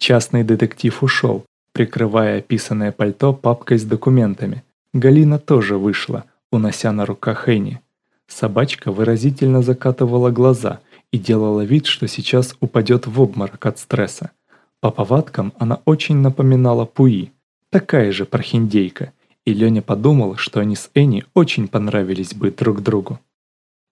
Частный детектив ушел, прикрывая описанное пальто папкой с документами. Галина тоже вышла, унося на руках Энни. Собачка выразительно закатывала глаза и делала вид, что сейчас упадет в обморок от стресса. По повадкам она очень напоминала Пуи, такая же прохиндейка, и Леня подумал, что они с Энни очень понравились бы друг другу.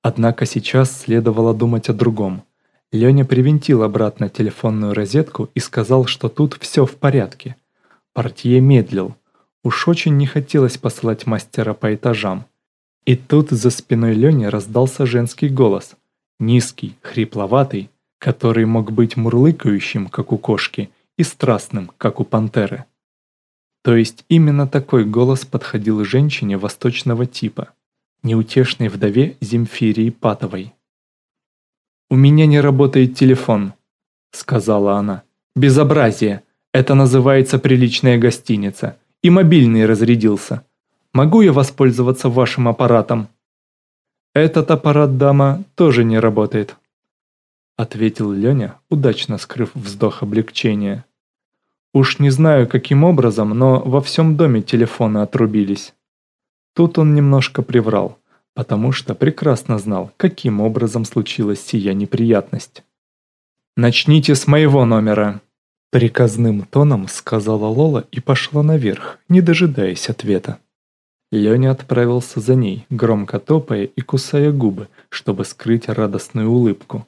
Однако сейчас следовало думать о другом. Леня привинтил обратно телефонную розетку и сказал, что тут все в порядке. Портье медлил. Уж очень не хотелось послать мастера по этажам. И тут за спиной Лени раздался женский голос. Низкий, хрипловатый, который мог быть мурлыкающим, как у кошки, и страстным, как у пантеры. То есть именно такой голос подходил женщине восточного типа, неутешной вдове Земфирии Патовой. «У меня не работает телефон», — сказала она. «Безобразие! Это называется приличная гостиница. И мобильный разрядился. Могу я воспользоваться вашим аппаратом?» «Этот аппарат, дама, тоже не работает», — ответил Леня, удачно скрыв вздох облегчения. Уж не знаю, каким образом, но во всем доме телефоны отрубились. Тут он немножко приврал, потому что прекрасно знал, каким образом случилась сия неприятность. «Начните с моего номера», — приказным тоном сказала Лола и пошла наверх, не дожидаясь ответа. Леня отправился за ней, громко топая и кусая губы, чтобы скрыть радостную улыбку.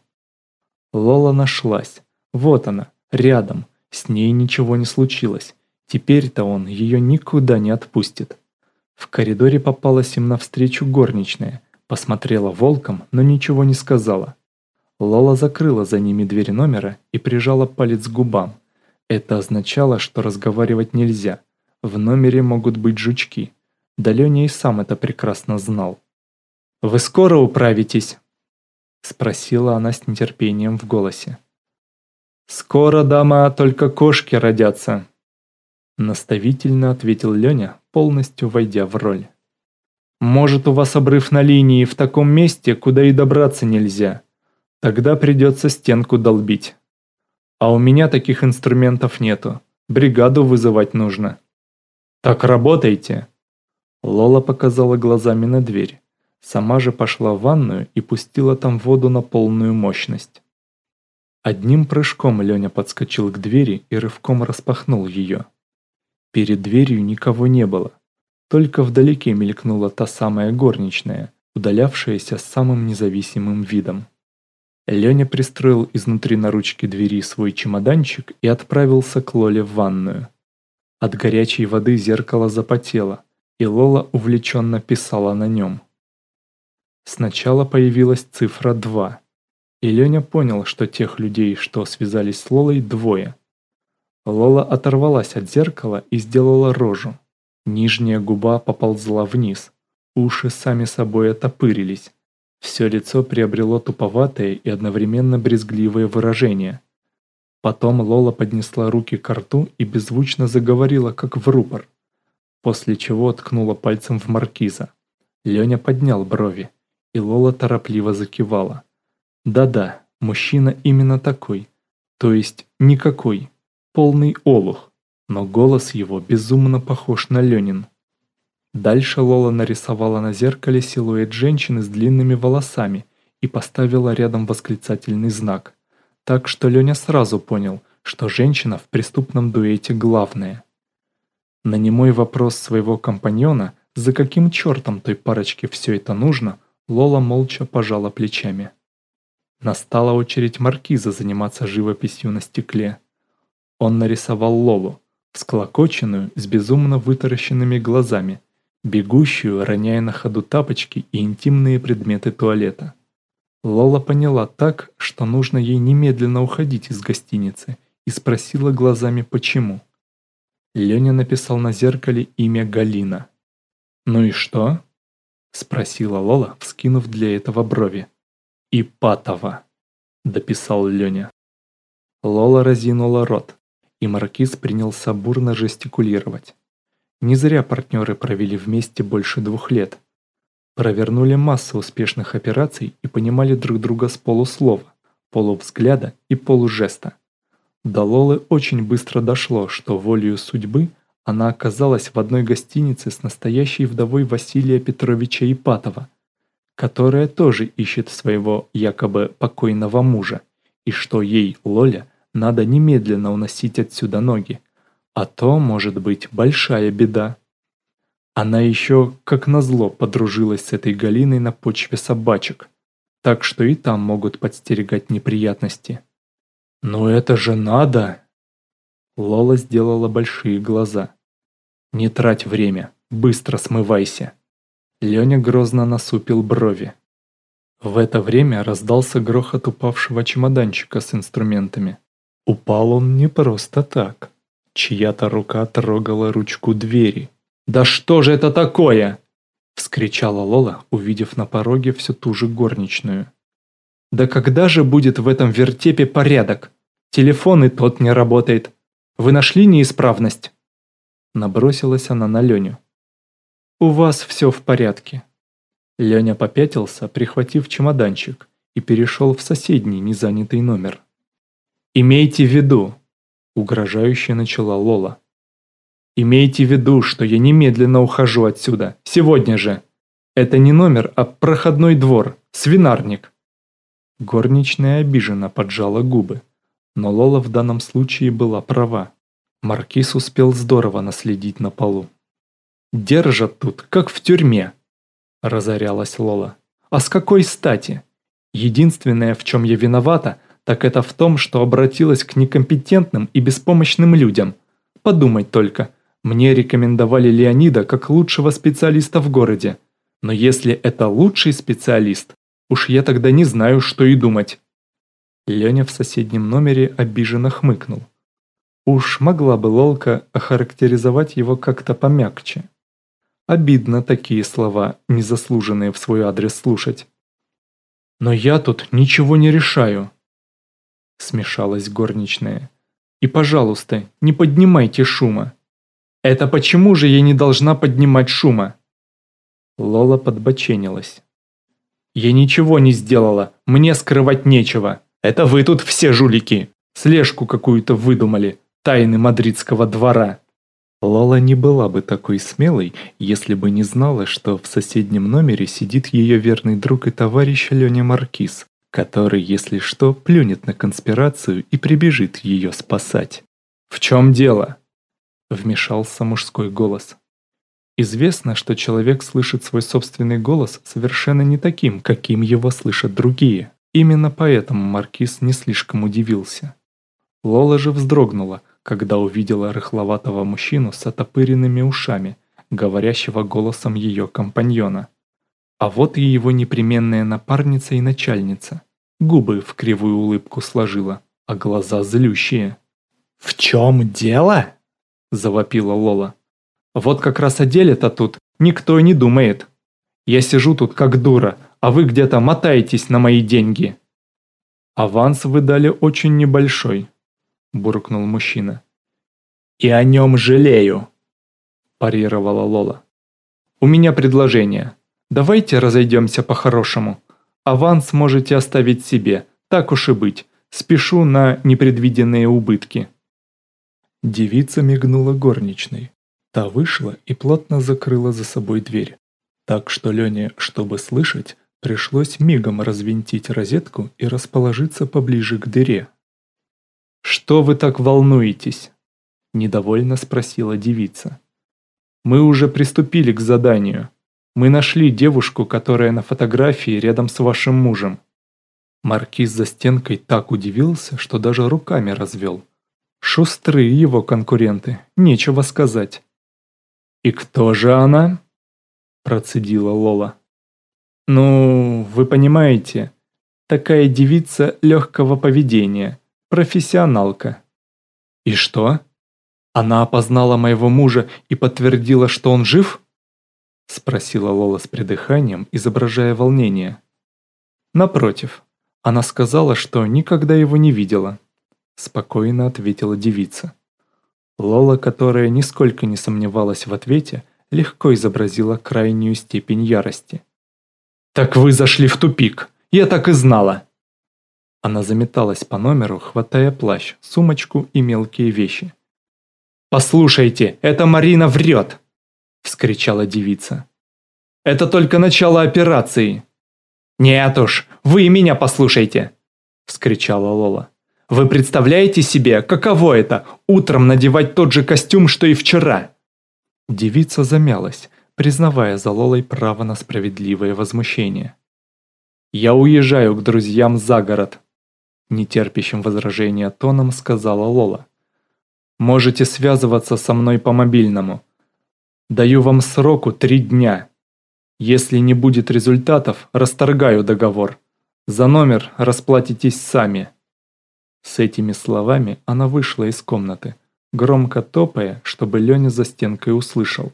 Лола нашлась. Вот она, рядом, с ней ничего не случилось. Теперь-то он ее никуда не отпустит. В коридоре попалась им навстречу горничная. Посмотрела волком, но ничего не сказала. Лола закрыла за ними дверь номера и прижала палец к губам. Это означало, что разговаривать нельзя. В номере могут быть жучки. Да Леня и сам это прекрасно знал. «Вы скоро управитесь?» Спросила она с нетерпением в голосе. «Скоро, дама, только кошки родятся», — наставительно ответил Леня, полностью войдя в роль. «Может, у вас обрыв на линии в таком месте, куда и добраться нельзя. Тогда придется стенку долбить. А у меня таких инструментов нету. Бригаду вызывать нужно». «Так работайте!» Лола показала глазами на дверь. Сама же пошла в ванную и пустила там воду на полную мощность. Одним прыжком Леня подскочил к двери и рывком распахнул ее. Перед дверью никого не было. Только вдалеке мелькнула та самая горничная, удалявшаяся с самым независимым видом. Леня пристроил изнутри на ручке двери свой чемоданчик и отправился к Лоле в ванную. От горячей воды зеркало запотело, и Лола увлеченно писала на нем. Сначала появилась цифра 2, и Леня понял, что тех людей, что связались с Лолой, двое. Лола оторвалась от зеркала и сделала рожу. Нижняя губа поползла вниз. Уши сами собой отопырились. Все лицо приобрело туповатое и одновременно брезгливое выражение. Потом Лола поднесла руки к рту и беззвучно заговорила, как в рупор. После чего ткнула пальцем в маркиза. Леня поднял брови, и Лола торопливо закивала. Да-да, мужчина именно такой. То есть никакой. Полный олух. Но голос его безумно похож на Ленин. Дальше Лола нарисовала на зеркале силуэт женщины с длинными волосами и поставила рядом восклицательный знак. Так что Леня сразу понял, что женщина в преступном дуэте главная. На немой вопрос своего компаньона, за каким чертом той парочке все это нужно, Лола молча пожала плечами. Настала очередь маркиза заниматься живописью на стекле. Он нарисовал Лолу, всклокоченную, с безумно вытаращенными глазами, бегущую, роняя на ходу тапочки и интимные предметы туалета. Лола поняла так, что нужно ей немедленно уходить из гостиницы, и спросила глазами почему. Леня написал на зеркале имя Галина. «Ну и что?» – спросила Лола, вскинув для этого брови. «Ипатова», — дописал Леня. Лола разинула рот, и Маркиз принялся бурно жестикулировать. Не зря партнеры провели вместе больше двух лет. Провернули массу успешных операций и понимали друг друга с полуслова, полувзгляда и полужеста. До Лолы очень быстро дошло, что волею судьбы она оказалась в одной гостинице с настоящей вдовой Василия Петровича Ипатова, которая тоже ищет своего якобы покойного мужа, и что ей, Лоля, надо немедленно уносить отсюда ноги, а то может быть большая беда. Она еще, как назло, подружилась с этой Галиной на почве собачек, так что и там могут подстерегать неприятности. «Но это же надо!» Лола сделала большие глаза. «Не трать время, быстро смывайся!» Леня грозно насупил брови. В это время раздался грохот упавшего чемоданчика с инструментами. Упал он не просто так. Чья-то рука трогала ручку двери. «Да что же это такое?» Вскричала Лола, увидев на пороге всю ту же горничную. Да когда же будет в этом вертепе порядок? Телефон и тот не работает. Вы нашли неисправность?» Набросилась она на Леню. «У вас все в порядке». Леня попятился, прихватив чемоданчик, и перешел в соседний незанятый номер. «Имейте в виду», — угрожающе начала Лола. «Имейте в виду, что я немедленно ухожу отсюда, сегодня же. Это не номер, а проходной двор, свинарник. Горничная обиженно поджала губы. Но Лола в данном случае была права. Маркиз успел здорово наследить на полу. «Держат тут, как в тюрьме», – разорялась Лола. «А с какой стати? Единственное, в чем я виновата, так это в том, что обратилась к некомпетентным и беспомощным людям. Подумать только, мне рекомендовали Леонида как лучшего специалиста в городе. Но если это лучший специалист, Уж я тогда не знаю, что и думать. Леня в соседнем номере обиженно хмыкнул. Уж могла бы Лолка охарактеризовать его как-то помягче. Обидно такие слова, незаслуженные в свой адрес слушать. «Но я тут ничего не решаю», — смешалась горничная. «И, пожалуйста, не поднимайте шума». «Это почему же я не должна поднимать шума?» Лола подбоченилась. Я ничего не сделала, мне скрывать нечего. Это вы тут все жулики. Слежку какую-то выдумали. Тайны мадридского двора. Лола не была бы такой смелой, если бы не знала, что в соседнем номере сидит ее верный друг и товарищ Леня Маркиз, который, если что, плюнет на конспирацию и прибежит ее спасать. «В чем дело?» – вмешался мужской голос. Известно, что человек слышит свой собственный голос совершенно не таким, каким его слышат другие. Именно поэтому Маркиз не слишком удивился. Лола же вздрогнула, когда увидела рыхловатого мужчину с отопыренными ушами, говорящего голосом ее компаньона. А вот и его непременная напарница и начальница. Губы в кривую улыбку сложила, а глаза злющие. «В чем дело?» – завопила Лола. Вот как раз о деле-то тут никто и не думает. Я сижу тут как дура, а вы где-то мотаетесь на мои деньги. Аванс вы дали очень небольшой, буркнул мужчина. И о нем жалею, парировала Лола. У меня предложение. Давайте разойдемся по-хорошему. Аванс можете оставить себе, так уж и быть. Спешу на непредвиденные убытки. Девица мигнула горничной. Та вышла и плотно закрыла за собой дверь. Так что Лене, чтобы слышать, пришлось мигом развинтить розетку и расположиться поближе к дыре. «Что вы так волнуетесь?» – недовольно спросила девица. «Мы уже приступили к заданию. Мы нашли девушку, которая на фотографии рядом с вашим мужем». Маркиз за стенкой так удивился, что даже руками развел. Шустрые его конкуренты, нечего сказать. «И кто же она?» – процедила Лола. «Ну, вы понимаете, такая девица легкого поведения, профессионалка». «И что? Она опознала моего мужа и подтвердила, что он жив?» – спросила Лола с придыханием, изображая волнение. «Напротив, она сказала, что никогда его не видела», – спокойно ответила девица. Лола, которая нисколько не сомневалась в ответе, легко изобразила крайнюю степень ярости. «Так вы зашли в тупик! Я так и знала!» Она заметалась по номеру, хватая плащ, сумочку и мелкие вещи. «Послушайте, эта Марина врет!» – вскричала девица. «Это только начало операции!» «Нет уж, вы меня послушайте!» – вскричала Лола. «Вы представляете себе, каково это – утром надевать тот же костюм, что и вчера?» Девица замялась, признавая за Лолой право на справедливое возмущение. «Я уезжаю к друзьям за город», – нетерпящим возражения тоном сказала Лола. «Можете связываться со мной по мобильному. Даю вам сроку три дня. Если не будет результатов, расторгаю договор. За номер расплатитесь сами». С этими словами она вышла из комнаты, громко топая, чтобы Леня за стенкой услышал.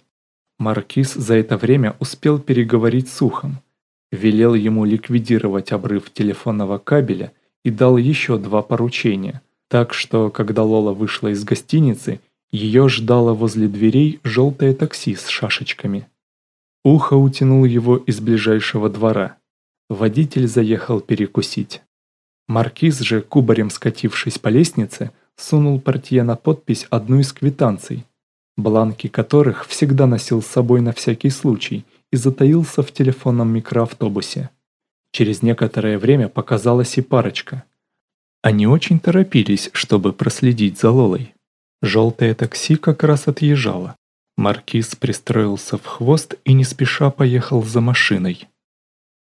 Маркиз за это время успел переговорить с ухом, велел ему ликвидировать обрыв телефонного кабеля и дал еще два поручения, так что, когда Лола вышла из гостиницы, ее ждало возле дверей желтое такси с шашечками. Ухо утянул его из ближайшего двора. Водитель заехал перекусить. Маркиз же, кубарем скатившись по лестнице, сунул портье на подпись одну из квитанций, бланки которых всегда носил с собой на всякий случай и затаился в телефонном микроавтобусе. Через некоторое время показалась и парочка. Они очень торопились, чтобы проследить за Лолой. Желтое такси как раз отъезжало. Маркиз пристроился в хвост и не спеша поехал за машиной.